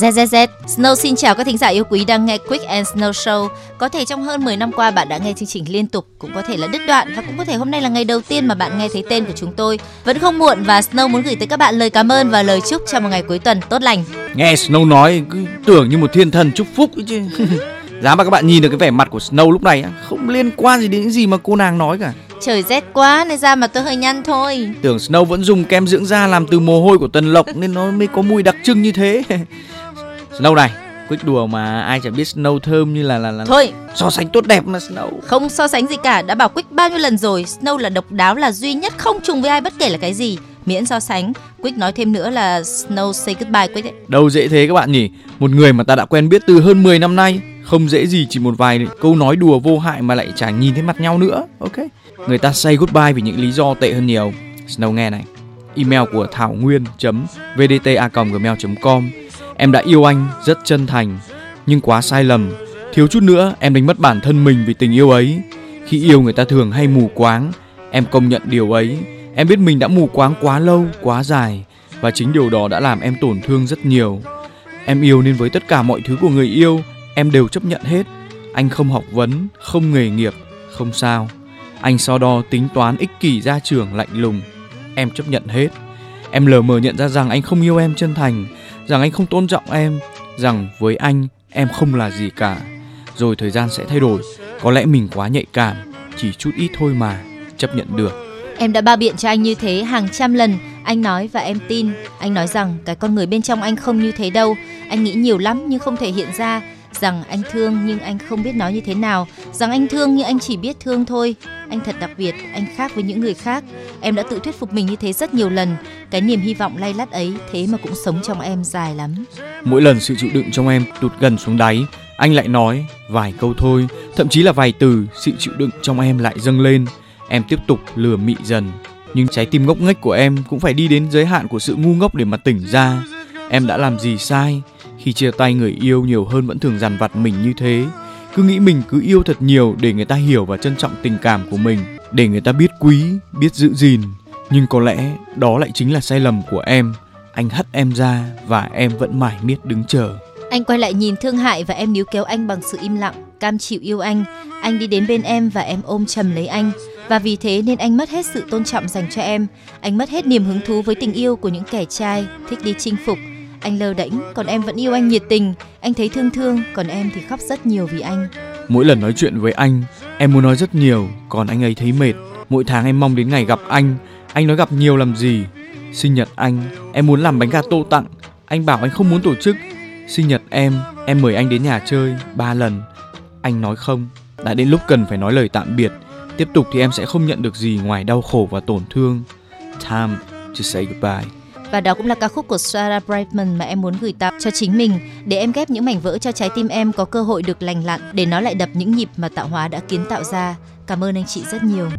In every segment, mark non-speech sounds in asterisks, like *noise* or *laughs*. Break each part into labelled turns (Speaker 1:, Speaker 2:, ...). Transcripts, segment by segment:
Speaker 1: ZZZ, Snow xin chào các thính giả yêu quý đang nghe Quick and Snow Show. Có thể trong hơn 10 năm qua bạn đã nghe chương trình liên tục, cũng có thể là đứt đoạn và cũng có thể hôm nay là ngày đầu tiên mà bạn nghe thấy tên của chúng tôi. Vẫn không muộn và Snow muốn gửi tới các bạn lời cảm ơn và lời chúc cho một ngày cuối tuần tốt lành.
Speaker 2: Nghe Snow nói cứ tưởng như một thiên thần chúc phúc ấy chứ. *laughs* Giá mà các bạn nhìn được cái vẻ mặt của Snow lúc này không liên quan gì đến những gì mà cô nàng nói cả.
Speaker 1: Trời rét quá nên da mà tôi hơi nhăn thôi.
Speaker 2: Tưởng Snow vẫn dùng kem dưỡng da làm từ mồ hôi của Tần Lộc nên nó mới có mùi đặc trưng như thế. *laughs* Snow này, quyết đùa mà ai chẳng biết Snow thơm như là là là
Speaker 1: Thôi,
Speaker 2: so sánh tốt đẹp mà Snow.
Speaker 1: không so sánh gì cả, đã bảo Quick bao nhiêu lần rồi, Snow là độc đáo là duy nhất không trùng với ai bất kể là cái gì. Miễn so sánh, Quick nói thêm nữa là Snow say goodbye Quick ấy.
Speaker 2: Đâu dễ thế các bạn nhỉ? Một người mà ta đã quen biết từ hơn 10 năm nay, không dễ gì chỉ một vài câu nói đùa vô hại mà lại chẳng nhìn thấy mặt nhau nữa. Ok. Người ta say goodbye vì những lý do tệ hơn nhiều. Snow nghe này. Email của thảo nguyên vdta@gmail.com. Em đã yêu anh rất chân thành, nhưng quá sai lầm. Thiếu chút nữa em đánh mất bản thân mình vì tình yêu ấy. Khi yêu người ta thường hay mù quáng. Em công nhận điều ấy. Em biết mình đã mù quáng quá lâu, quá dài và chính điều đó đã làm em tổn thương rất nhiều. Em yêu nên với tất cả mọi thứ của người yêu, em đều chấp nhận hết. Anh không học vấn, không nghề nghiệp, không sao. Anh so đo tính toán ích kỷ gia trưởng lạnh lùng. Em chấp nhận hết. Em lờ mờ nhận ra rằng anh không yêu em chân thành, rằng anh không tôn trọng em, rằng với anh em không là gì cả. Rồi thời gian sẽ thay đổi. Có lẽ mình quá nhạy cảm, chỉ chút ít thôi mà, chấp nhận được.
Speaker 1: Em đã ba biện cho anh như thế hàng trăm lần, anh nói và em tin. Anh nói rằng cái con người bên trong anh không như thế đâu. Anh nghĩ nhiều lắm nhưng không thể hiện ra. Rằng anh thương nhưng anh không biết nói như thế nào. Rằng anh thương nhưng anh chỉ biết thương thôi. Anh thật đặc biệt, anh khác với những người khác. Em đã tự thuyết phục mình như thế rất nhiều lần. Cái niềm hy vọng lay lắt ấy thế mà cũng sống trong em dài lắm.
Speaker 2: Mỗi lần sự chịu đựng trong em tụt gần xuống đáy, anh lại nói vài câu thôi, thậm chí là vài từ, sự chịu đựng trong em lại dâng lên. Em tiếp tục lừa mị dần, nhưng trái tim ngốc nghếch của em cũng phải đi đến giới hạn của sự ngu ngốc để mà tỉnh ra. Em đã làm gì sai? Khi chia tay người yêu nhiều hơn vẫn thường dằn vặt mình như thế. Cứ nghĩ mình cứ yêu thật nhiều để người ta hiểu và trân trọng tình cảm của mình, để người ta biết quý, biết giữ gìn. Nhưng có lẽ đó lại chính là sai lầm của em. Anh hất em ra và em vẫn mải miết đứng chờ.
Speaker 1: Anh quay lại nhìn thương hại và em níu kéo anh bằng sự im lặng, cam chịu yêu anh. Anh đi đến bên em và em ôm chầm lấy anh. Và vì thế nên anh mất hết sự tôn trọng dành cho em. Anh mất hết niềm hứng thú với tình yêu của những kẻ trai, thích đi chinh phục. Anh lơ đễnh, còn em vẫn yêu anh nhiệt tình. Anh thấy thương thương, còn em thì khóc rất nhiều vì anh.
Speaker 2: Mỗi lần nói chuyện với anh, em muốn nói rất nhiều, còn anh ấy thấy mệt. Mỗi tháng em mong đến ngày gặp anh, anh nói gặp nhiều làm gì. Sinh nhật anh, em muốn làm bánh gà tô tặng, anh bảo anh không muốn tổ chức. Sinh nhật em, em mời anh đến nhà chơi ba lần, anh nói không. Đã đến lúc cần phải nói lời tạm biệt, tiếp tục thì em sẽ không nhận được gì ngoài đau khổ và tổn thương. Time to say goodbye.
Speaker 1: Và đó cũng là ca khúc của Sarah Brightman mà em muốn gửi tặng cho chính mình, để em ghép những mảnh vỡ cho trái tim em có cơ hội được lành lặn, để nó lại đập những nhịp mà tạo hóa đã kiến tạo ra. Cảm ơn anh chị rất nhiều.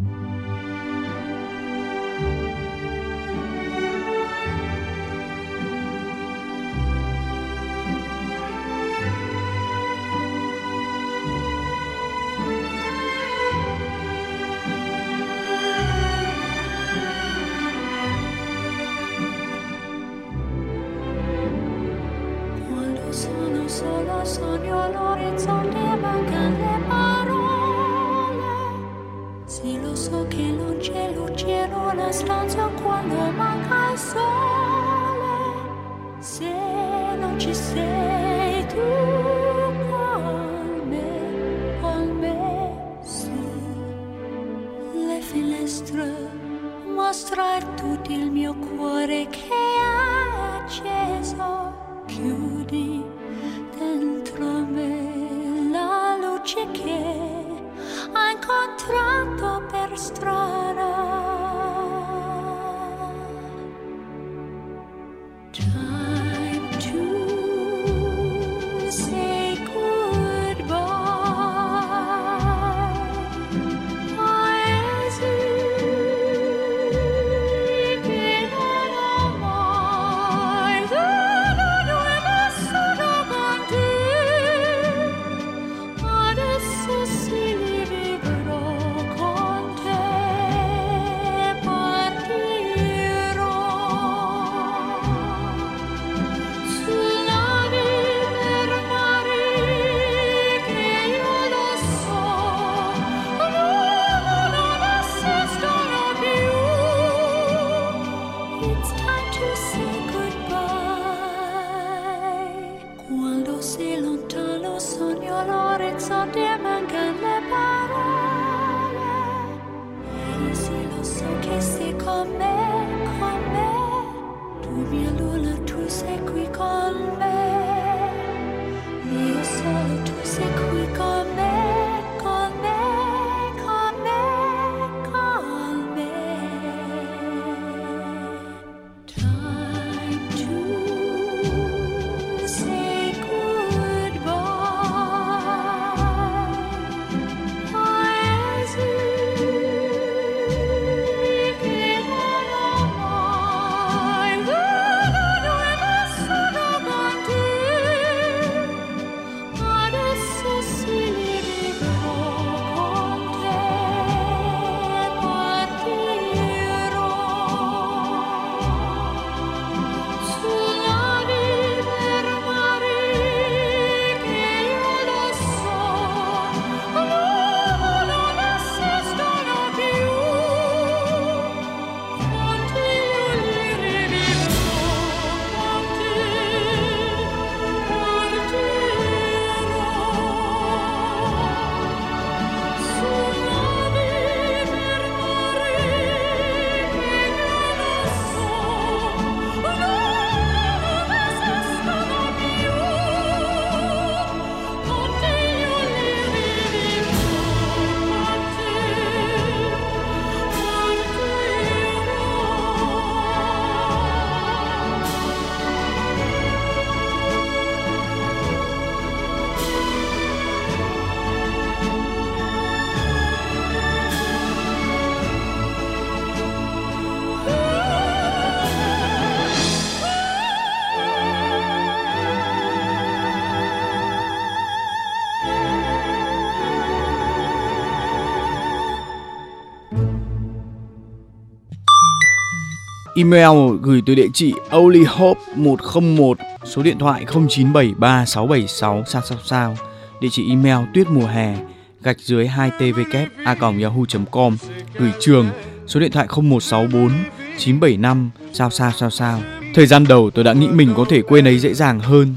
Speaker 2: Email gửi từ địa chỉ onlyhope101 số điện thoại 09736766 sao sao sao. Địa chỉ email tuyết mùa hè, gạch dưới 2 tvk a yahoo.com gửi trường, số điện thoại 0164 975 sao sao sao sao. Thời gian đầu tôi đã nghĩ mình có thể quên ấy dễ dàng hơn,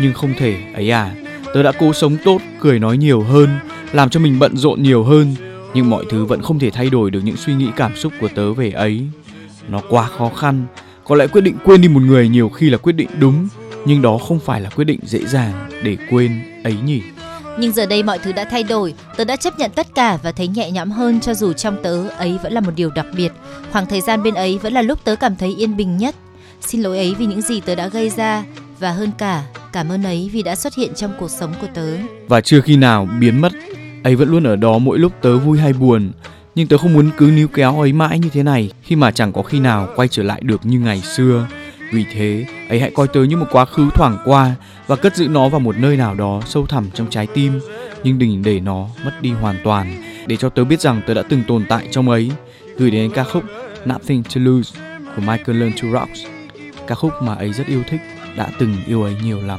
Speaker 2: nhưng không thể ấy à. Tớ đã cố sống tốt, cười nói nhiều hơn, làm cho mình bận rộn nhiều hơn, nhưng mọi thứ vẫn không thể thay đổi được những suy nghĩ cảm xúc của tớ về ấy nó quá khó khăn có lẽ quyết định quên đi một người nhiều khi là quyết định đúng nhưng đó không phải là quyết định dễ dàng để quên ấy nhỉ
Speaker 1: Nhưng giờ đây mọi thứ đã thay đổi, tớ đã chấp nhận tất cả và thấy nhẹ nhõm hơn cho dù trong tớ ấy vẫn là một điều đặc biệt. Khoảng thời gian bên ấy vẫn là lúc tớ cảm thấy yên bình nhất. Xin lỗi ấy vì những gì tớ đã gây ra và hơn cả, cảm ơn ấy vì đã xuất hiện trong cuộc sống của tớ.
Speaker 2: và chưa khi nào biến mất ấy vẫn luôn ở đó mỗi lúc tớ vui hay buồn nhưng tớ không muốn cứ níu kéo ấy mãi như thế này, khi mà chẳng có khi nào quay trở lại được như ngày xưa. Vì thế, ấy hãy coi tớ như một quá khứ thoảng qua và cất giữ nó vào một nơi nào đó sâu thẳm trong trái tim. Nhưng đừng để nó mất đi hoàn toàn, để cho tớ biết rằng tớ đã từng tồn tại trong ấy. Gửi đến ca khúc Nothing to Lose của Michael Learn to Rock ca khúc mà ấy rất yêu thích, đã từng yêu ấy nhiều lắm.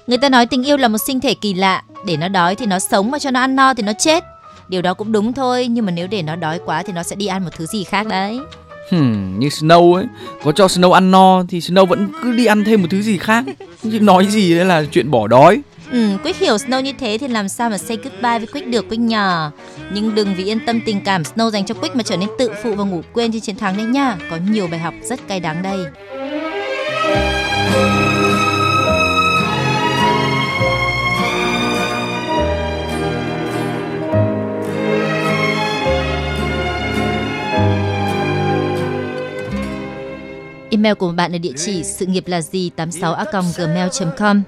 Speaker 1: người ta nói tình yêu là một sinh thể kỳ lạ, để nó đói thì nó sống mà cho nó ăn no thì nó chết. Điều đó cũng đúng thôi, nhưng mà nếu để nó đói quá thì nó sẽ đi ăn một thứ gì khác đấy.
Speaker 2: hmm, như Snow ấy, có cho Snow ăn no thì Snow vẫn cứ đi ăn thêm một thứ gì khác. Chứ nói gì đấy là chuyện bỏ đói.
Speaker 1: Ừ, Quick hiểu Snow như thế thì làm sao mà say goodbye với Quick được Quick nhờ. Nhưng đừng vì yên tâm tình cảm Snow dành cho Quick mà trở nên tự phụ và ngủ quên trên chiến thắng đấy nha. Có nhiều bài học rất cay đắng đây. Email của bạn ở địa chỉ sự nghiệp là gì 86a gmail.com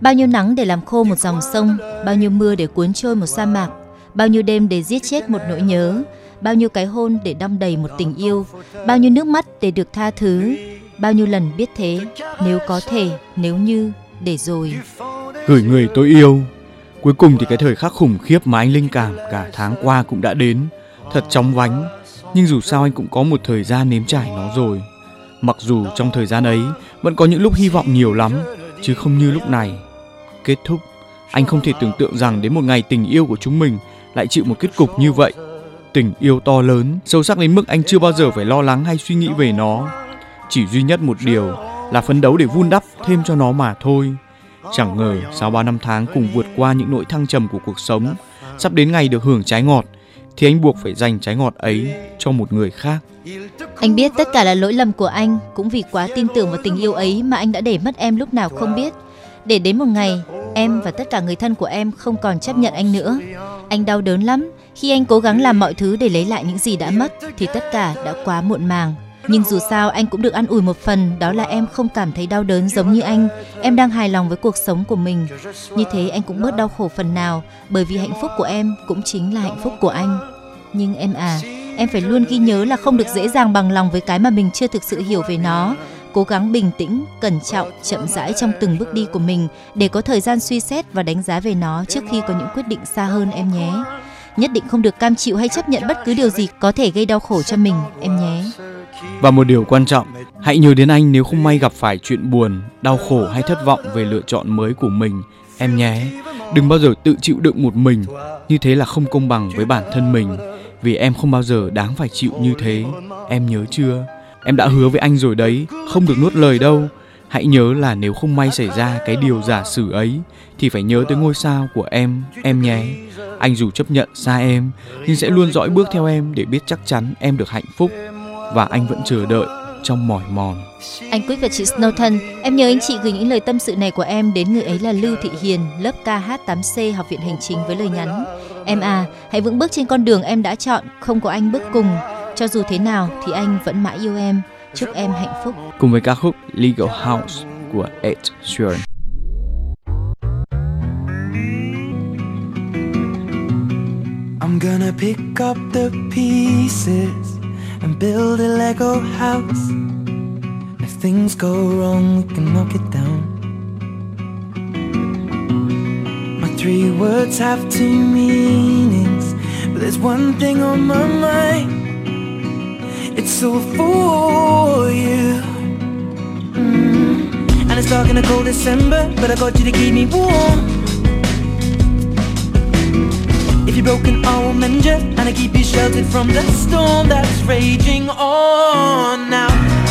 Speaker 1: Bao nhiêu nắng để làm khô một dòng sông, bao nhiêu mưa để cuốn trôi một sa mạc, bao nhiêu đêm để giết chết một nỗi nhớ, bao nhiêu cái hôn để đong đầy một tình yêu, bao nhiêu nước mắt để được tha thứ, bao nhiêu lần biết thế, nếu có thể, nếu như, để rồi.
Speaker 2: Gửi người tôi yêu. Cuối cùng thì cái thời khắc khủng khiếp mà anh linh cảm cả tháng qua cũng đã đến. Thật chóng vánh, nhưng dù sao anh cũng có một thời gian nếm trải nó rồi. Mặc dù trong thời gian ấy vẫn có những lúc hy vọng nhiều lắm, chứ không như lúc này. Kết thúc, anh không thể tưởng tượng rằng đến một ngày tình yêu của chúng mình lại chịu một kết cục như vậy. Tình yêu to lớn, sâu sắc đến mức anh chưa bao giờ phải lo lắng hay suy nghĩ về nó. Chỉ duy nhất một điều là phấn đấu để vun đắp thêm cho nó mà thôi. Chẳng ngờ sau bao năm tháng cùng vượt qua những nỗi thăng trầm của cuộc sống, sắp đến ngày được hưởng trái ngọt, thì anh buộc phải dành trái ngọt ấy cho một người khác.
Speaker 1: Anh biết tất cả là lỗi lầm của anh, cũng vì quá tin tưởng vào tình yêu ấy mà anh đã để mất em lúc nào không biết. Để đến một ngày, em và tất cả người thân của em không còn chấp nhận anh nữa. Anh đau đớn lắm, khi anh cố gắng làm mọi thứ để lấy lại những gì đã mất thì tất cả đã quá muộn màng. Nhưng dù sao anh cũng được an ủi một phần, đó là em không cảm thấy đau đớn giống như anh. Em đang hài lòng với cuộc sống của mình. Như thế anh cũng bớt đau khổ phần nào, bởi vì hạnh phúc của em cũng chính là hạnh phúc của anh. Nhưng em à, em phải luôn ghi nhớ là không được dễ dàng bằng lòng với cái mà mình chưa thực sự hiểu về nó. Cố gắng bình tĩnh cẩn trọng chậm rãi trong từng bước đi của mình để có thời gian suy xét và đánh giá về nó trước khi có những quyết định xa hơn em nhé. Nhất định không được cam chịu hay chấp nhận bất cứ điều gì có thể gây đau khổ cho mình em nhé.
Speaker 2: Và một điều quan trọng, hãy nhớ đến anh nếu không may gặp phải chuyện buồn, đau khổ hay thất vọng về lựa chọn mới của mình, em nhé. Đừng bao giờ tự chịu đựng một mình, như thế là không công bằng với bản thân mình, vì em không bao giờ đáng phải chịu như thế, em nhớ chưa? Em đã hứa với anh rồi đấy, không được nuốt lời đâu. Hãy nhớ là nếu không may xảy ra cái điều giả sử ấy thì phải nhớ tới ngôi sao của em, em nhé. Anh dù chấp nhận xa em nhưng sẽ luôn dõi bước theo em để biết chắc chắn em được hạnh phúc và anh vẫn chờ đợi trong mỏi mòn.
Speaker 1: Anh Quyết và chị Snow thân, em nhớ anh chị gửi những lời tâm sự này của em đến người ấy là Lưu Thị Hiền, lớp KH8C Học viện Hành chính với lời nhắn: Em à, hãy vững bước trên con đường em đã chọn, không có anh bước cùng. Cho dù thế nào thì anh vẫn mãi yêu em. Chúc em hạnh phúc.
Speaker 2: Cùng với ca khúc Legal House của Ed Sheeran.
Speaker 3: I'm gonna pick up the pieces and build a Lego house. Things go wrong, we can knock it down. My three words have two meanings, but there's one thing on my mind. It's all for you. Mm. And it's dark in a cold December, but I got you to keep me warm. If you're broken, I will mend you And I keep you sheltered from the storm that's raging on Now,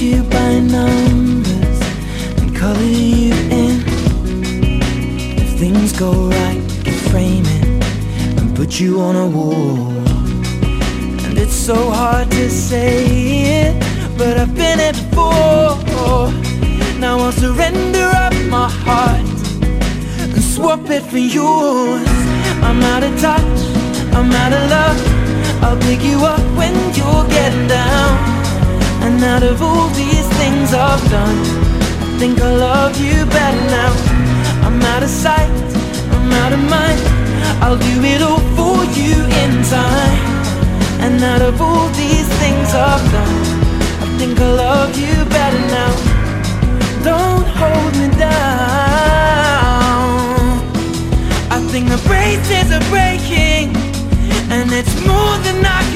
Speaker 3: you by numbers and color you in. If things go right, we can frame it and put you on a wall. And it's so hard to say it, but I've been it before. Now I'll surrender up my heart and swap it for yours. I'm out of touch, I'm out of love. I'll pick you up when you're getting down. And out of all these things I've done, I think I love you better now. I'm out of sight, I'm out of mind. I'll do it all for you in time. And out of all these things I've done, I think I love you better now. Don't hold me down. I think the braces are breaking, and it's more than I can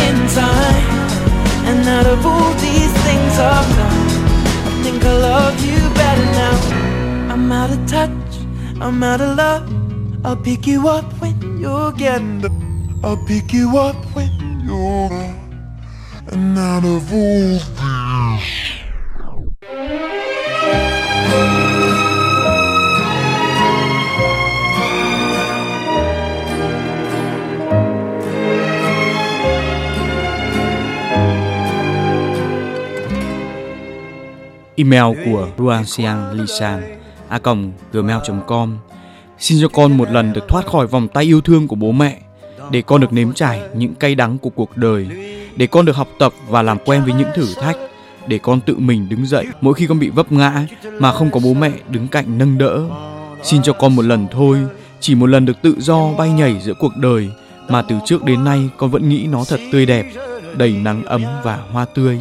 Speaker 3: And out of all these things I've done, I think I love you better now. I'm out of touch, I'm out of love. I'll pick you up when you're getting the.
Speaker 4: I'll pick you up when you're and out of all these.
Speaker 2: Email của Ruanxiang Lisan a gmail.com Xin cho con một lần được thoát khỏi vòng tay yêu thương của bố mẹ để con được nếm trải những cay đắng của cuộc đời để con được học tập và làm quen với những thử thách để con tự mình đứng dậy mỗi khi con bị vấp ngã mà không có bố mẹ đứng cạnh nâng đỡ xin cho con một lần thôi chỉ một lần được tự do bay nhảy giữa cuộc đời mà từ trước đến nay con vẫn nghĩ nó thật tươi đẹp đầy nắng ấm và hoa tươi.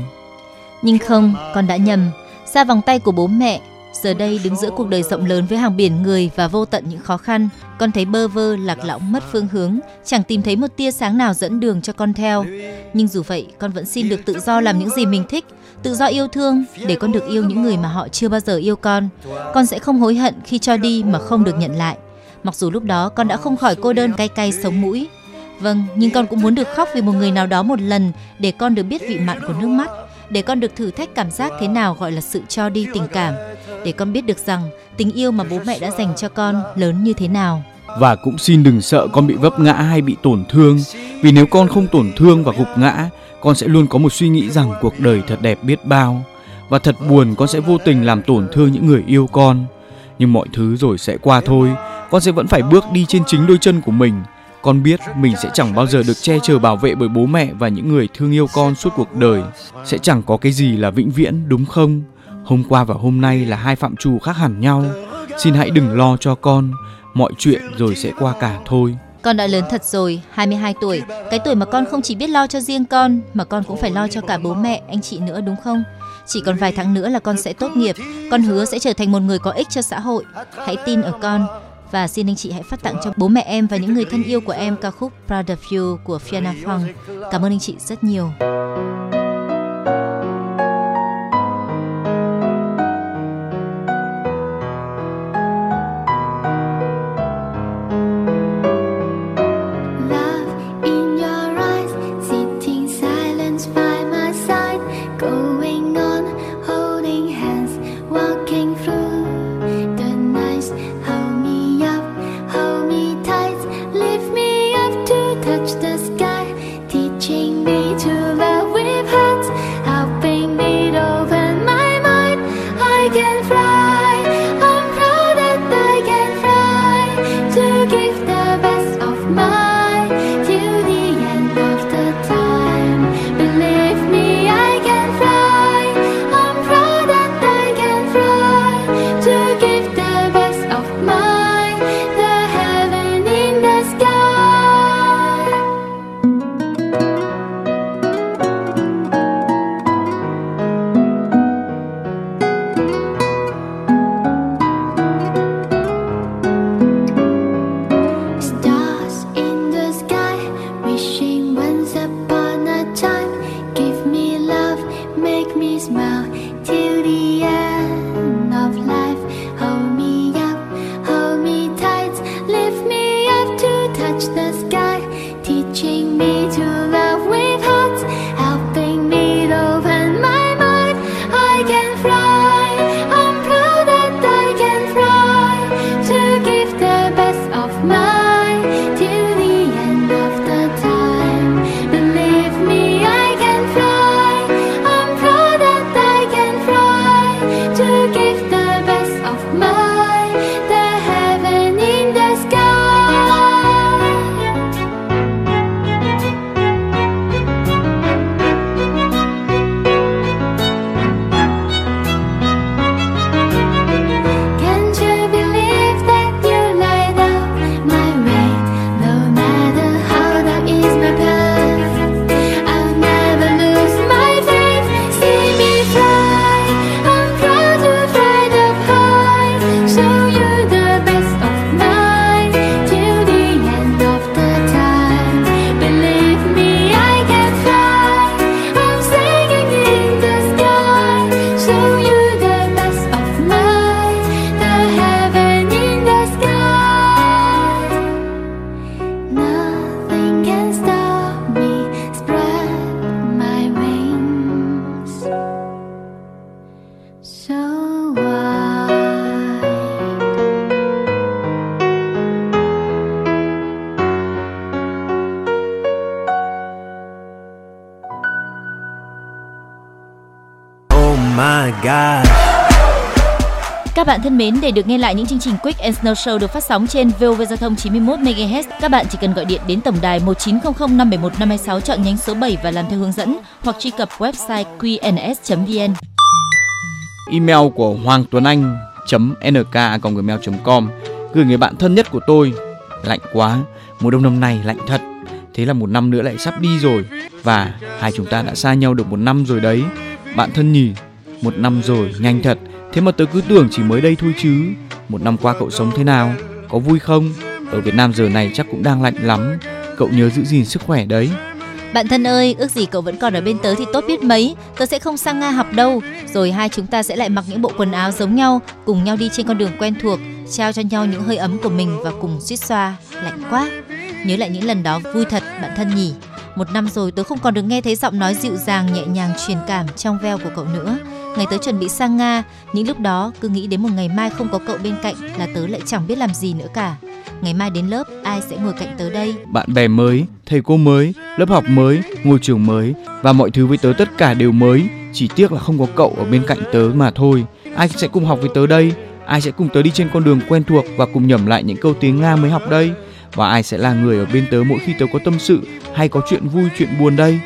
Speaker 5: Nhưng không, con đã nhầm. Xa vòng tay của bố mẹ, giờ đây đứng giữa cuộc đời rộng lớn với hàng biển người và vô tận những khó khăn, con thấy bơ vơ, lạc lõng, mất phương hướng, chẳng tìm thấy một tia sáng nào dẫn đường cho con theo. Nhưng dù vậy, con vẫn xin được tự do làm những gì mình thích, tự do yêu thương để con được yêu những người mà họ chưa bao giờ yêu con. Con sẽ không hối hận khi cho đi mà không được nhận lại. Mặc dù lúc đó con đã không khỏi cô đơn cay cay sống mũi. Vâng, nhưng con cũng muốn được khóc vì một người nào đó một lần để con được biết vị mặn của nước mắt, để con được thử thách cảm giác thế nào gọi là sự cho đi tình cảm, để con biết được rằng tình yêu mà bố mẹ đã dành cho con lớn như thế nào.
Speaker 2: Và cũng xin đừng sợ con bị vấp ngã hay bị tổn thương, vì nếu con không tổn thương và gục ngã, con sẽ luôn có một suy nghĩ rằng cuộc đời thật đẹp biết bao. Và thật buồn con sẽ vô tình làm tổn thương những người yêu con. Nhưng mọi thứ rồi sẽ qua thôi, con sẽ vẫn phải bước đi trên chính đôi chân của mình. Con biết mình sẽ chẳng bao giờ được che chở bảo vệ bởi bố mẹ và những người thương yêu con suốt cuộc đời. Sẽ chẳng có cái gì là vĩnh viễn đúng không? Hôm qua và hôm nay là hai phạm trù khác hẳn nhau. Xin hãy đừng lo cho con, mọi chuyện rồi sẽ qua cả thôi.
Speaker 5: Con đã lớn thật rồi, 22 tuổi, cái tuổi mà con không chỉ biết lo cho riêng con mà con cũng phải lo cho cả bố mẹ, anh chị nữa đúng không? Chỉ còn vài tháng nữa là con sẽ tốt nghiệp, con hứa sẽ trở thành một người có ích cho xã hội. Hãy tin ở con và xin anh chị hãy phát tặng cho bố mẹ em và những người thân yêu của em ca khúc Proud of You của Fiona Fung. Cảm ơn anh chị rất nhiều. Bạn thân mến, để được nghe lại những chương trình Quick and Snow Show được phát sóng trên VOV Giao thông 91 MHz, các bạn chỉ cần gọi điện đến tổng đài 1900 571 526 chọn nhánh số 7 và làm theo hướng dẫn hoặc truy cập website qns.vn.
Speaker 2: Email của Hoàng Tuấn Anh nk@gmail.com gửi người bạn thân nhất của tôi. Lạnh quá, mùa đông năm nay lạnh thật. Thế là một năm nữa lại sắp đi rồi. và hai chúng ta đã xa nhau được một năm rồi đấy. Bạn thân nhỉ? Một năm rồi, nhanh thật. Thế mà tớ cứ tưởng chỉ mới đây thôi chứ. Một năm qua cậu sống thế nào? Có vui không? Ở Việt Nam giờ này chắc cũng đang lạnh lắm. Cậu nhớ giữ gìn sức khỏe đấy.
Speaker 1: Bạn thân ơi, ước gì cậu vẫn còn ở bên tớ thì tốt biết mấy. Tớ sẽ không sang Nga học đâu. Rồi hai chúng ta sẽ lại mặc những bộ quần áo giống nhau, cùng nhau đi trên con đường quen thuộc, trao cho nhau những hơi ấm của mình và cùng suýt xoa. Lạnh quá. Nhớ lại những lần đó vui thật, bạn thân nhỉ. Một năm rồi tớ không còn được nghe thấy giọng nói dịu dàng nhẹ nhàng truyền cảm trong veo của cậu nữa. Ngày tớ chuẩn bị sang Nga, những lúc đó cứ nghĩ đến một ngày mai không có cậu bên cạnh là tớ lại chẳng biết làm gì nữa cả. Ngày mai đến lớp ai sẽ ngồi cạnh tớ đây?
Speaker 2: Bạn bè mới, thầy cô mới, lớp học mới, ngôi trường mới và mọi thứ với tớ tất cả đều mới. Chỉ tiếc là không có cậu ở bên cạnh tớ mà thôi. Ai sẽ cùng học với tớ đây? Ai sẽ cùng tớ đi trên con đường quen thuộc và cùng nhẩm lại những câu tiếng Nga mới học đây? Và ai sẽ là người ở bên tớ mỗi khi tớ có tâm sự hay có chuyện vui chuyện buồn đây?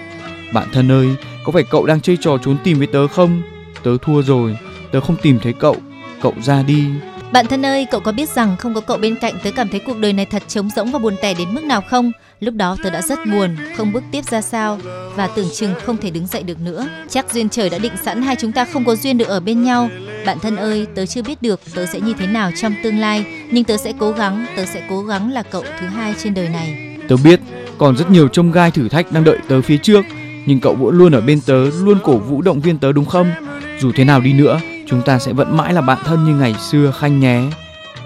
Speaker 2: Bạn thân ơi, có phải cậu đang chơi trò trốn tìm với tớ không? Tớ thua rồi, tớ không tìm thấy cậu, cậu ra đi.
Speaker 1: Bạn thân ơi, cậu có biết rằng không có cậu bên cạnh tớ cảm thấy cuộc đời này thật trống rỗng và buồn tẻ đến mức nào không? Lúc đó tớ đã rất buồn, không bước tiếp ra sao và tưởng chừng không thể đứng dậy được nữa. Chắc duyên trời đã định sẵn hai chúng ta không có duyên được ở bên nhau. Bạn thân ơi, tớ chưa biết được tớ sẽ như thế nào trong tương lai, nhưng tớ sẽ cố gắng, tớ sẽ cố gắng là cậu thứ hai trên đời này.
Speaker 2: Tớ biết còn rất nhiều trông gai thử thách đang đợi tớ phía trước, nhưng cậu vẫn luôn ở bên tớ, luôn cổ vũ động viên tớ đúng không? Dù thế nào đi nữa, chúng ta sẽ vẫn mãi là bạn thân như ngày xưa khanh nhé.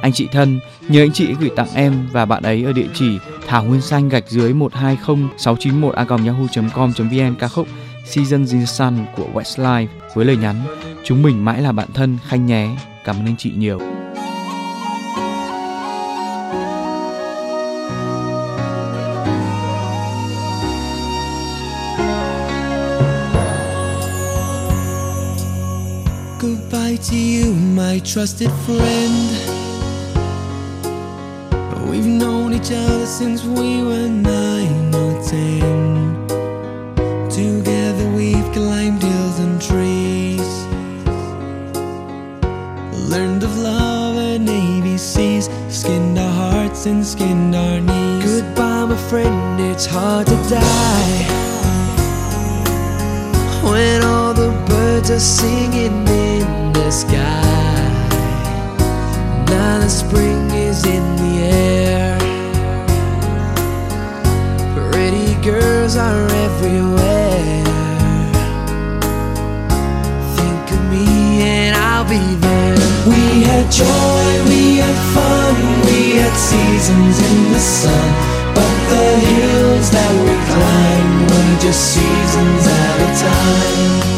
Speaker 2: Anh chị thân, nhớ anh chị gửi tặng em và bạn ấy ở địa chỉ thảo nguyên xanh gạch dưới 120691 a yahoo.com.vn ca khúc Seasons in the Sun của Westlife với lời nhắn chúng mình mãi là bạn thân khanh nhé. Cảm ơn anh chị nhiều.
Speaker 6: To you, my trusted friend. We've known each other since we were nine or ten. Together we've climbed hills and trees. Learned of love and ABCs. Skinned our hearts and skinned our knees. Goodbye, my friend, it's hard to die. When all the birds are singing in sky. Now the spring is in the air. Pretty girls are everywhere. Think of me and I'll be there. We had joy, we had fun, we had seasons in the sun. But the hills that we climbed were just seasons at a time.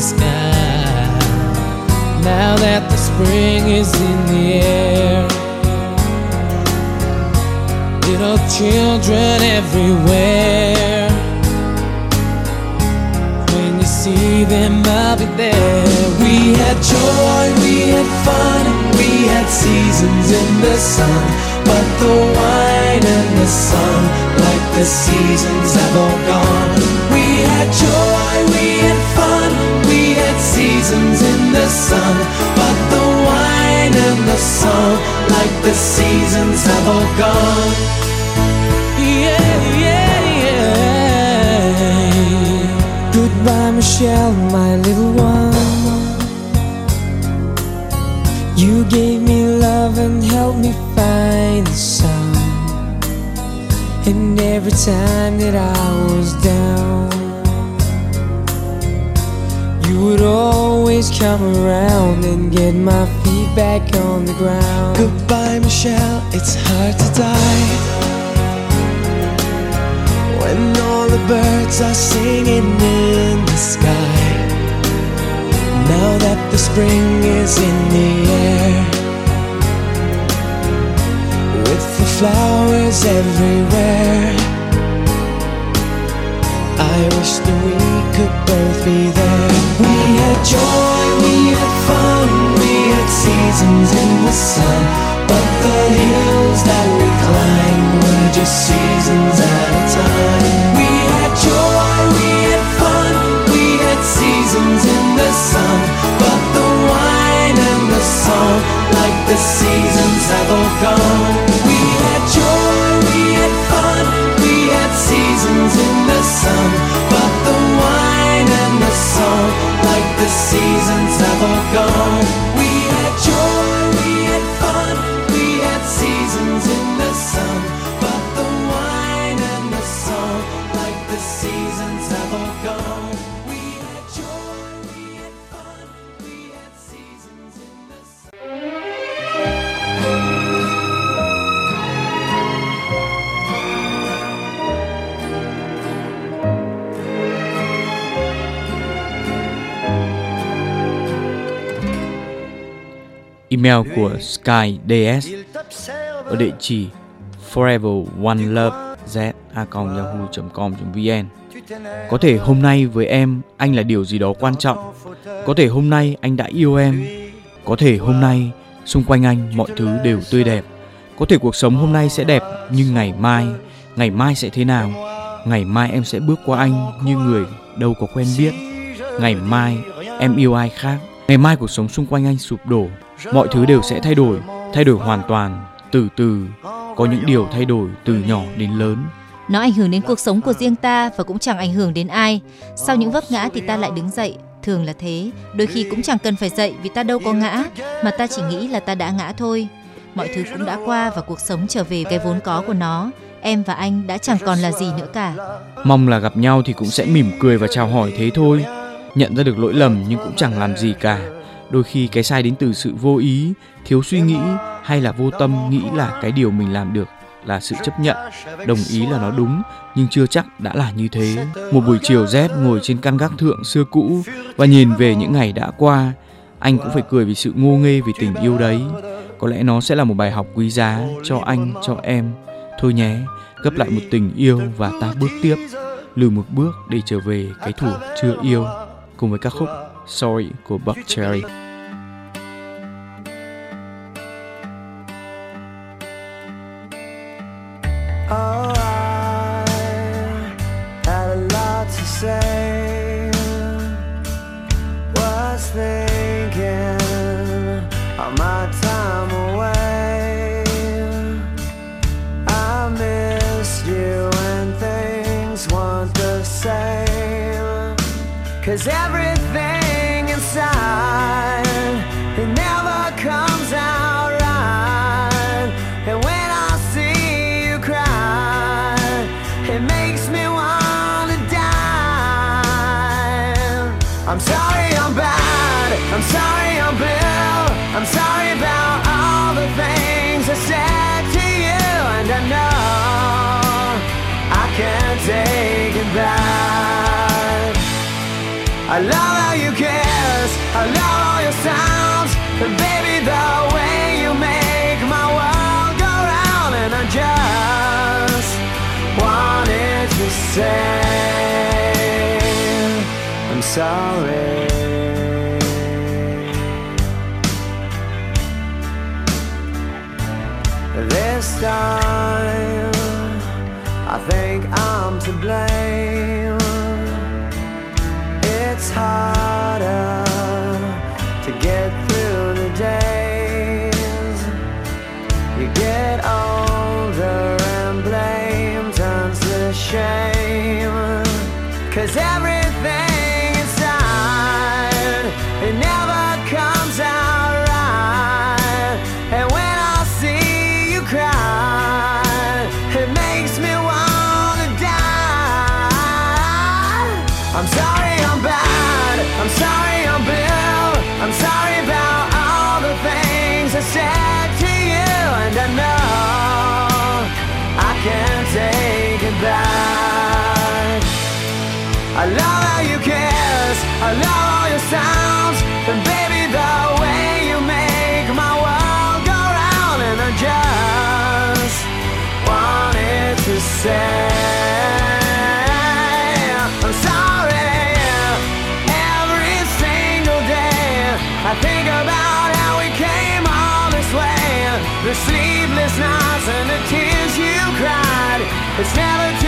Speaker 7: sky. Now that the spring is in the air. Little children everywhere. When you see them, I'll be there.
Speaker 6: We had joy, we had fun, we had seasons in the sun. But the wine and the sun, like the seasons have all gone. We had joy, we had seasons in the sun. But the wine and the song, like the seasons have all gone.
Speaker 7: Yeah, yeah, yeah. Goodbye, Michelle, my little one. You gave me love and helped me find the sun. And every time that I was down, would always come around and get my feet back on the ground.
Speaker 6: Goodbye, Michelle, it's hard to die. When all the birds are singing in the sky. Now that the spring is in the air. With the flowers everywhere. I wish that we could both be there. We had joy, we had fun, we had seasons in the sun. But the hills that we climbed were just seasons at a time. We had joy, we had fun, we had seasons in the sun. But the wine and the song, like the seasons have all gone. We had joy, we had fun, we had seasons in the sun. But the wine and the song, like the seasons all gone.
Speaker 2: Email của Sky DS ở địa chỉ foreveronelovez@yahoo.com.vn. Có thể hôm nay với em anh là điều gì đó quan trọng. Có thể hôm nay anh đã yêu em. Có thể hôm nay xung quanh anh mọi thứ đều tươi đẹp. Có thể cuộc sống hôm nay sẽ đẹp nhưng ngày mai, ngày mai sẽ thế nào? Ngày mai em sẽ bước qua anh như người đâu có quen biết. Ngày mai em yêu ai khác. Ngày mai cuộc sống xung quanh anh sụp đổ. Mọi thứ đều sẽ thay đổi, thay đổi hoàn toàn, từ từ. Có những điều thay đổi từ nhỏ đến lớn.
Speaker 1: Nó ảnh hưởng đến cuộc sống của riêng ta và cũng chẳng ảnh hưởng đến ai. Sau những vấp ngã thì ta lại đứng dậy. Thường là thế, đôi khi cũng chẳng cần phải dậy vì ta đâu có ngã, mà ta chỉ nghĩ là ta đã ngã thôi. Mọi thứ cũng đã qua và cuộc sống trở về cái vốn có của nó. Em và anh đã chẳng còn là gì nữa cả.
Speaker 2: Mong là gặp nhau thì cũng sẽ mỉm cười và chào hỏi thế thôi. Nhận ra được lỗi lầm nhưng cũng chẳng làm gì cả. Đôi khi cái sai đến từ sự vô ý, thiếu suy nghĩ hay là vô tâm nghĩ là cái điều mình làm được là sự chấp nhận, đồng ý là nó đúng nhưng chưa chắc đã là như thế. Một buổi chiều rét ngồi trên căn gác thượng xưa cũ và nhìn về những ngày đã qua, anh cũng phải cười vì sự ngô nghê vì tình yêu đấy. Có lẽ nó sẽ là một bài học quý giá cho anh, cho em. Thôi nhé, gấp lại một tình yêu và ta bước tiếp, lùi một bước để trở về cái thủ chưa yêu cùng với các khúc Sorry của Buck Cherry.
Speaker 3: Oh, I had a lot to say. Was thinking of my time away. I missed you when things weren't the same. Cause everything say I'm sorry. This time, I think I'm to blame. It's harder I love all your sounds, and baby, the way you make my world go round, and I just wanted to say. I'm sorry. Every single day, I think about how we came all this way, the sleepless nights and the tears you cried. It's never too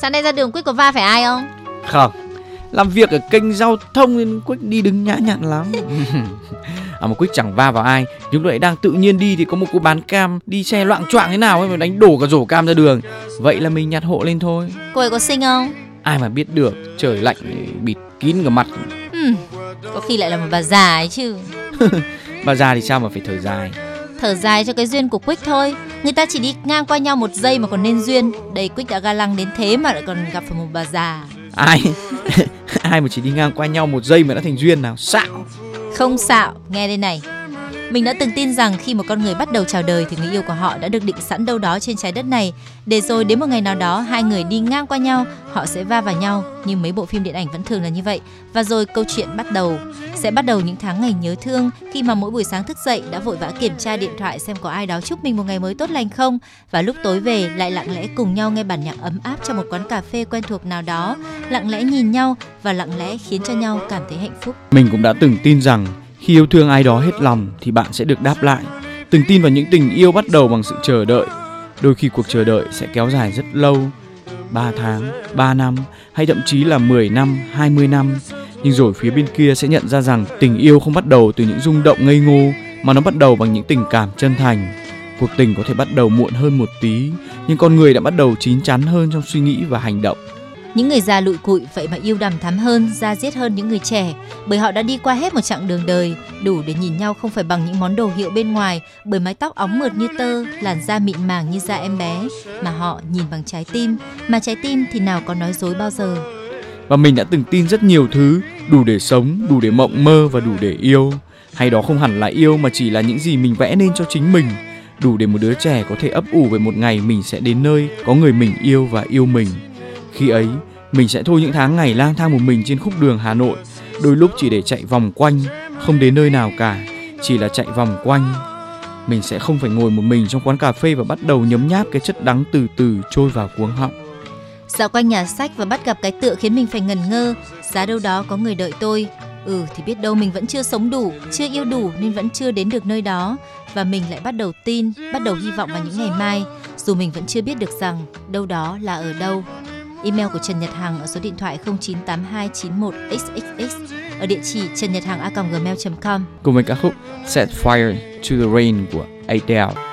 Speaker 1: Sáng nay ra đường Quick có va phải ai không?
Speaker 2: Không, làm việc ở kênh giao thông nên Quick đi đứng nhã nhặn lắm. *laughs* à mà Quick chẳng va vào ai, nhưng lúc nãy đang tự nhiên đi thì có một cô bán cam đi xe loạn choạng thế nào ấy mà đánh đổ cả rổ cam ra đường. Vậy là mình nhặt hộ lên thôi.
Speaker 1: Cô ấy có xinh không?
Speaker 2: Ai mà biết được, trời lạnh bịt kín cả mặt.
Speaker 1: Ừm, có khi lại là một bà già ấy chứ. *laughs*
Speaker 2: Bà già thì sao mà phải thở dài.
Speaker 1: Thở dài cho cái duyên của Quick thôi. Người ta chỉ đi ngang qua nhau một giây mà còn nên duyên. Đây Quick đã ga lăng đến thế mà lại còn gặp phải một bà già.
Speaker 2: Ai *laughs* ai mà chỉ đi ngang qua nhau một giây mà đã thành duyên nào? Xạo.
Speaker 1: Không xạo, nghe đây này. Mình đã từng tin rằng khi một con người bắt đầu chào đời thì người yêu của họ đã được định sẵn đâu đó trên trái đất này, để rồi đến một ngày nào đó hai người đi ngang qua nhau, họ sẽ va vào nhau. Như mấy bộ phim điện ảnh vẫn thường là như vậy. Và rồi câu chuyện bắt đầu. Sẽ bắt đầu những tháng ngày nhớ thương khi mà mỗi buổi sáng thức dậy đã vội vã kiểm tra điện thoại xem có ai đó chúc mình một ngày mới tốt lành không và lúc tối về lại lặng lẽ cùng nhau nghe bản nhạc ấm áp trong một quán cà phê quen thuộc nào đó, lặng lẽ nhìn nhau và lặng lẽ khiến cho nhau cảm thấy hạnh phúc.
Speaker 2: Mình cũng đã từng tin rằng khi yêu thương ai đó hết lòng thì bạn sẽ được đáp lại. Từng tin vào những tình yêu bắt đầu bằng sự chờ đợi. Đôi khi cuộc chờ đợi sẽ kéo dài rất lâu, 3 tháng, 3 năm hay thậm chí là 10 năm, 20 năm. Nhưng rồi phía bên kia sẽ nhận ra rằng tình yêu không bắt đầu từ những rung động ngây ngô mà nó bắt đầu bằng những tình cảm chân thành. Cuộc tình có thể bắt đầu muộn hơn một tí, nhưng con người đã bắt đầu chín chắn hơn trong suy nghĩ và hành động.
Speaker 1: Những người già lụi cụi vậy mà yêu đằm thắm hơn, da diết hơn những người trẻ, bởi họ đã đi qua hết một chặng đường đời, đủ để nhìn nhau không phải bằng những món đồ hiệu bên ngoài, bởi mái tóc óng mượt như tơ, làn da mịn màng như da em bé, mà họ nhìn bằng trái tim, mà trái tim thì nào có nói dối bao giờ.
Speaker 2: Và mình đã từng tin rất nhiều thứ, đủ để sống, đủ để mộng mơ và đủ để yêu. Hay đó không hẳn là yêu mà chỉ là những gì mình vẽ nên cho chính mình, đủ để một đứa trẻ có thể ấp ủ về một ngày mình sẽ đến nơi có người mình yêu và yêu mình. Khi ấy, mình sẽ thôi những tháng ngày lang thang một mình trên khúc đường Hà Nội, đôi lúc chỉ để chạy vòng quanh, không đến nơi nào cả, chỉ là chạy vòng quanh. Mình sẽ không phải ngồi một mình trong quán cà phê và bắt đầu nhấm nháp cái chất đắng từ từ trôi vào cuống họng.
Speaker 1: Dạo quanh nhà sách và bắt gặp cái tựa khiến mình phải ngần ngơ, giá đâu đó có người đợi tôi. Ừ thì biết đâu mình vẫn chưa sống đủ, chưa yêu đủ nên vẫn chưa đến được nơi đó và mình lại bắt đầu tin, bắt đầu hy vọng vào những ngày mai, dù mình vẫn chưa biết được rằng đâu đó là ở đâu. Email của Trần Nhật Hằng ở số điện thoại 098291xxx ở địa chỉ trần nhật hằng a gmail.com.
Speaker 2: Cùng với ca khúc Set Fire to the Rain của Adele.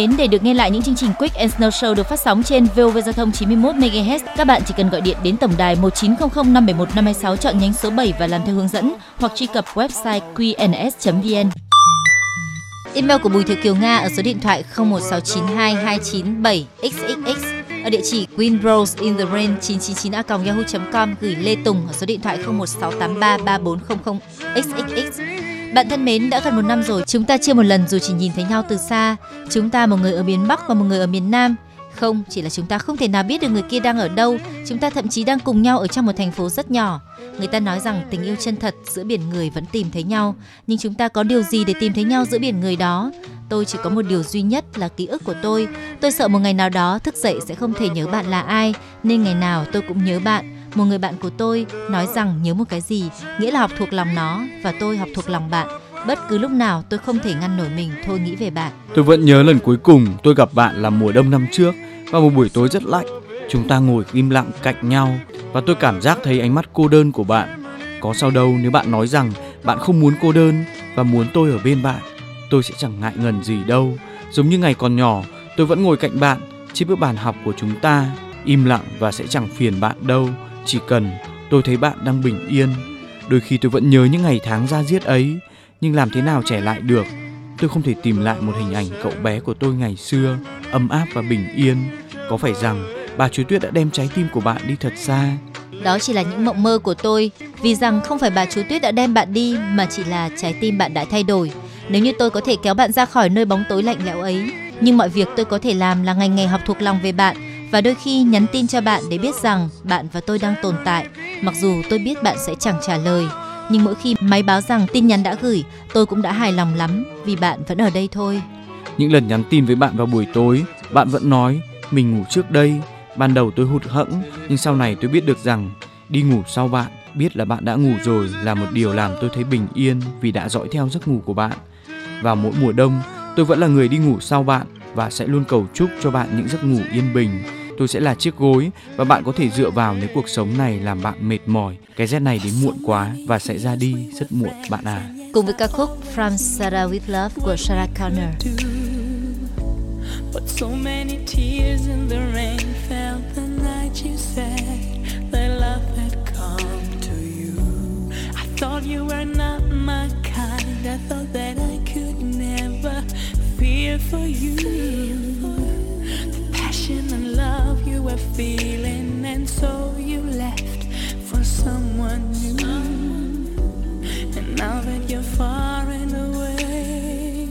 Speaker 1: Mến, để được nghe lại những chương trình Quick and Snow Show được phát sóng trên VOV Giao thông 91 MHz, các bạn chỉ cần gọi điện đến tổng đài 1900 571 526 chọn nhánh số 7 và làm theo hướng dẫn hoặc truy cập website qns.vn. Email của Bùi Thị Kiều Nga ở số điện thoại 016922927xxx ở địa chỉ Winrose in the Rain 999 a yahoo.com gửi Lê Tùng ở số điện thoại 016833400xxx. Bạn thân mến, đã gần một năm rồi, chúng ta chưa một lần dù chỉ nhìn thấy nhau từ xa. Chúng ta một người ở miền Bắc và một người ở miền Nam. Không, chỉ là chúng ta không thể nào biết được người kia đang ở đâu. Chúng ta thậm chí đang cùng nhau ở trong một thành phố rất nhỏ. Người ta nói rằng tình yêu chân thật giữa biển người vẫn tìm thấy nhau. Nhưng chúng ta có điều gì để tìm thấy nhau giữa biển người đó? Tôi chỉ có một điều duy nhất là ký ức của tôi. Tôi sợ một ngày nào đó thức dậy sẽ không thể nhớ bạn là ai. Nên ngày nào tôi cũng nhớ bạn. Một người bạn của tôi nói rằng nhớ một cái gì nghĩa là học thuộc lòng nó và tôi học thuộc lòng bạn. Bất cứ lúc nào tôi không thể ngăn nổi mình thôi nghĩ về bạn.
Speaker 2: Tôi vẫn nhớ lần cuối cùng tôi gặp bạn là mùa đông năm trước vào một buổi tối rất lạnh. Chúng ta ngồi im lặng cạnh nhau và tôi cảm giác thấy ánh mắt cô đơn của bạn. Có sao đâu nếu bạn nói rằng bạn không muốn cô đơn và muốn tôi ở bên bạn. Tôi sẽ chẳng ngại ngần gì đâu. Giống như ngày còn nhỏ, tôi vẫn ngồi cạnh bạn trên bữa bàn học của chúng ta, im lặng và sẽ chẳng phiền bạn đâu. Chỉ cần tôi thấy bạn đang bình yên. Đôi khi tôi vẫn nhớ những ngày tháng ra diết ấy, nhưng làm thế nào trẻ lại được? Tôi không thể tìm lại một hình ảnh cậu bé của tôi ngày xưa, ấm áp và bình yên. Có phải rằng bà Chuối Tuyết đã đem trái tim của bạn đi thật xa?
Speaker 1: Đó chỉ là những mộng mơ của tôi, vì rằng không phải bà chú Tuyết đã đem bạn đi mà chỉ là trái tim bạn đã thay đổi. Nếu như tôi có thể kéo bạn ra khỏi nơi bóng tối lạnh lẽo ấy, nhưng mọi việc tôi có thể làm là ngày ngày học thuộc lòng về bạn và đôi khi nhắn tin cho bạn để biết rằng bạn và tôi đang tồn tại. Mặc dù tôi biết bạn sẽ chẳng trả lời, nhưng mỗi khi máy báo rằng tin nhắn đã gửi, tôi cũng đã hài lòng lắm vì bạn vẫn ở đây thôi.
Speaker 2: Những lần nhắn tin với bạn vào buổi tối, bạn vẫn nói mình ngủ trước đây. Ban đầu tôi hụt hẫng, nhưng sau này tôi biết được rằng đi ngủ sau bạn, biết là bạn đã ngủ rồi là một điều làm tôi thấy bình yên vì đã dõi theo giấc ngủ của bạn. Vào mỗi mùa đông, tôi vẫn là người đi ngủ sau bạn và sẽ luôn cầu chúc cho bạn những giấc ngủ yên bình. Tôi sẽ là chiếc gối và bạn có thể dựa vào nếu cuộc sống này làm bạn mệt mỏi. Cái rét này đến muộn quá và sẽ ra đi rất muộn bạn à.
Speaker 1: Cùng với ca khúc From Sarah with Love của Sarah Connor.
Speaker 8: But so many tears in the rain fell the night you said that love had come to you. I thought you were not my kind. I thought that I could never fear for you. The passion and love you were feeling, and so you left for someone new. And now that you're far and away,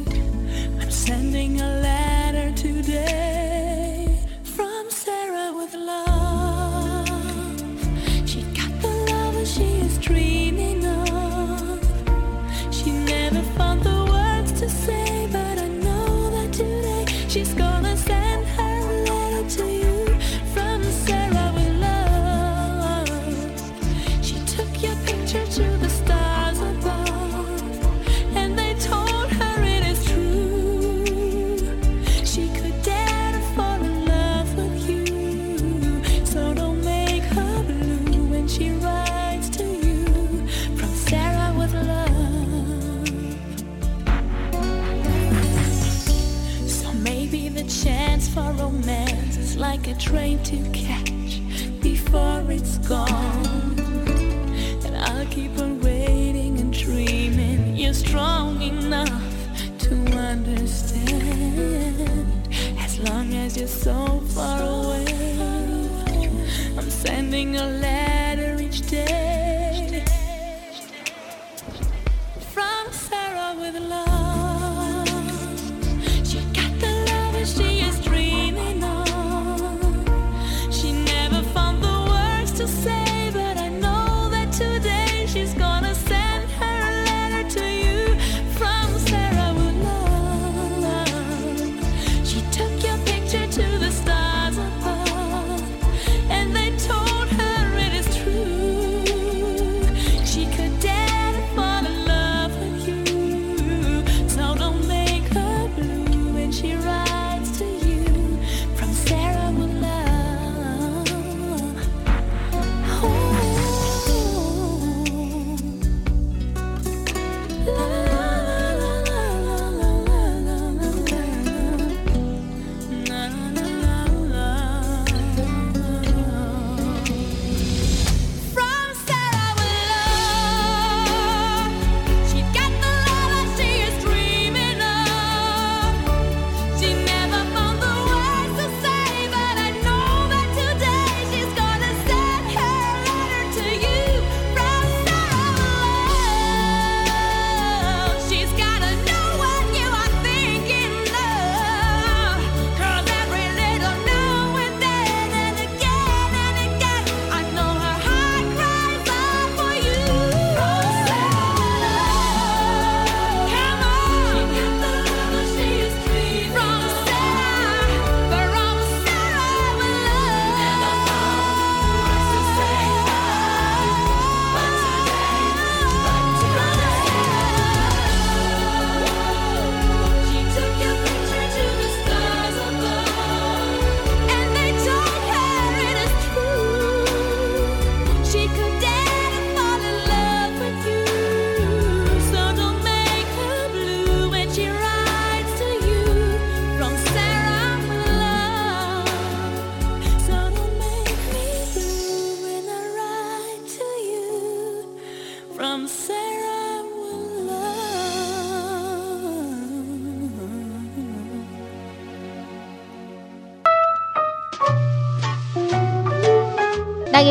Speaker 8: I'm sending a letter today train to catch before it's gone. And I'll keep on waiting and dreaming you're strong enough to understand. As long as you're so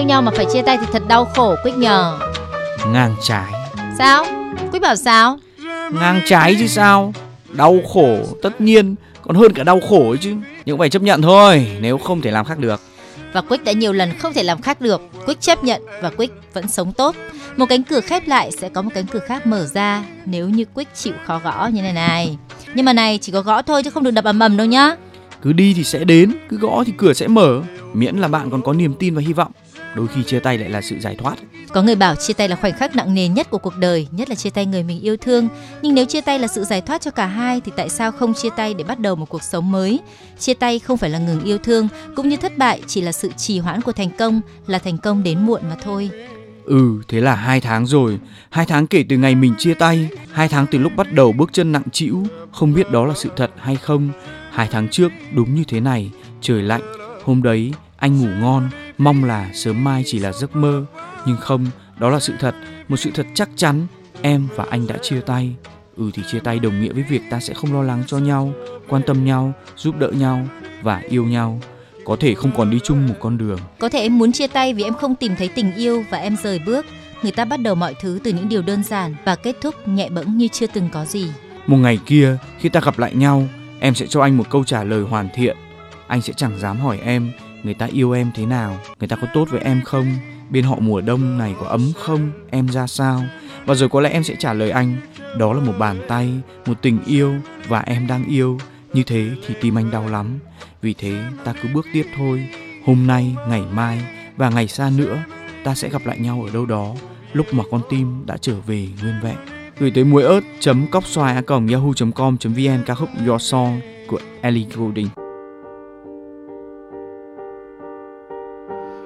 Speaker 1: nhau mà phải chia tay thì thật đau khổ Quyết nhờ.
Speaker 2: Ngang trái.
Speaker 1: Sao? Quyết bảo sao?
Speaker 2: Ngang trái chứ sao? Đau khổ tất nhiên còn hơn cả đau khổ ấy chứ. Nhưng phải chấp nhận thôi, nếu không thể làm khác được.
Speaker 1: Và Quyết đã nhiều lần không thể làm khác được. Quyết chấp nhận và Quyết vẫn sống tốt. Một cánh cửa khép lại sẽ có một cánh cửa khác mở ra nếu như Quyết chịu khó gõ như này này. Nhưng mà này chỉ có gõ thôi chứ không được đập ầm ầm đâu nhá.
Speaker 2: Cứ đi thì sẽ đến, cứ gõ thì cửa sẽ mở, miễn là bạn còn có niềm tin và hy vọng. Đôi khi chia tay lại là sự giải thoát.
Speaker 1: Có người bảo chia tay là khoảnh khắc nặng nề nhất của cuộc đời, nhất là chia tay người mình yêu thương. Nhưng nếu chia tay là sự giải thoát cho cả hai thì tại sao không chia tay để bắt đầu một cuộc sống mới? Chia tay không phải là ngừng yêu thương, cũng như thất bại chỉ là sự trì hoãn của thành công, là thành công đến muộn mà thôi.
Speaker 2: Ừ, thế là hai tháng rồi. Hai tháng kể từ ngày mình chia tay. Hai tháng từ lúc bắt đầu bước chân nặng trĩu. Không biết đó là sự thật hay không. Hai tháng trước đúng như thế này. Trời lạnh. Hôm đấy anh ngủ ngon. Mong là sớm mai chỉ là giấc mơ. Nhưng không, đó là sự thật. Một sự thật chắc chắn. Em và anh đã chia tay. Ừ thì chia tay đồng nghĩa với việc ta sẽ không lo lắng cho nhau, quan tâm nhau, giúp đỡ nhau và yêu nhau. Có thể không còn đi chung một con đường.
Speaker 1: Có thể em muốn chia tay vì em không tìm thấy tình yêu và em rời bước. Người ta bắt đầu mọi thứ từ những điều đơn giản và kết thúc nhẹ bẫng như chưa từng có gì.
Speaker 2: Một ngày kia, khi ta gặp lại nhau, em sẽ cho anh một câu trả lời hoàn thiện. Anh sẽ chẳng dám hỏi em người ta yêu em thế nào, người ta có tốt với em không, bên họ mùa đông này có ấm không, em ra sao. Và rồi có lẽ em sẽ trả lời anh, đó là một bàn tay, một tình yêu và em đang yêu. Như thế thì tim anh đau lắm. Vì thế ta cứ bước tiếp thôi. Hôm nay, ngày mai và ngày xa nữa, ta sẽ gặp lại nhau ở đâu đó lúc mà con tim đã trở về nguyên vẹn. Gửi tới muối ớt chấm cóc xoài a yahoo com vn ca khúc Your Song của Ellie Goulding.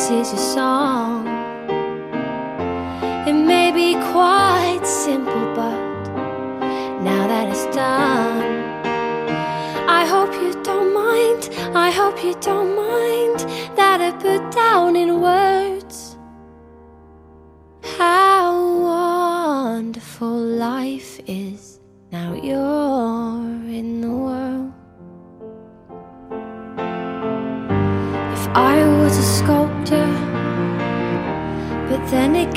Speaker 9: This is a song. It may be quite simple, but now that it's done, I hope you don't mind. I hope you don't mind that I put down in words how wonderful life is. Now you're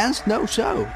Speaker 10: And Snow Show.